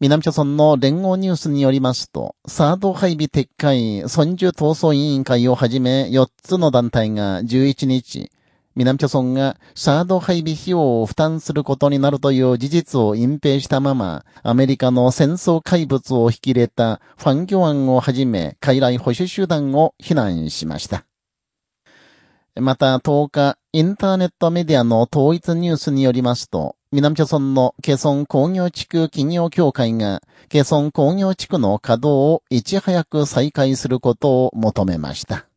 南朝村の連合ニュースによりますと、サード配備撤回、村樹闘争委員会をはじめ4つの団体が11日、南朝村がサード配備費用を負担することになるという事実を隠蔽したまま、アメリカの戦争怪物を引き入れたファンギョアンをはじめ、海来保守集団を非難しました。また10日、インターネットメディアの統一ニュースによりますと、南朝村のケソン工業地区企業協会が、ケソン工業地区の稼働をいち早く再開することを求めました。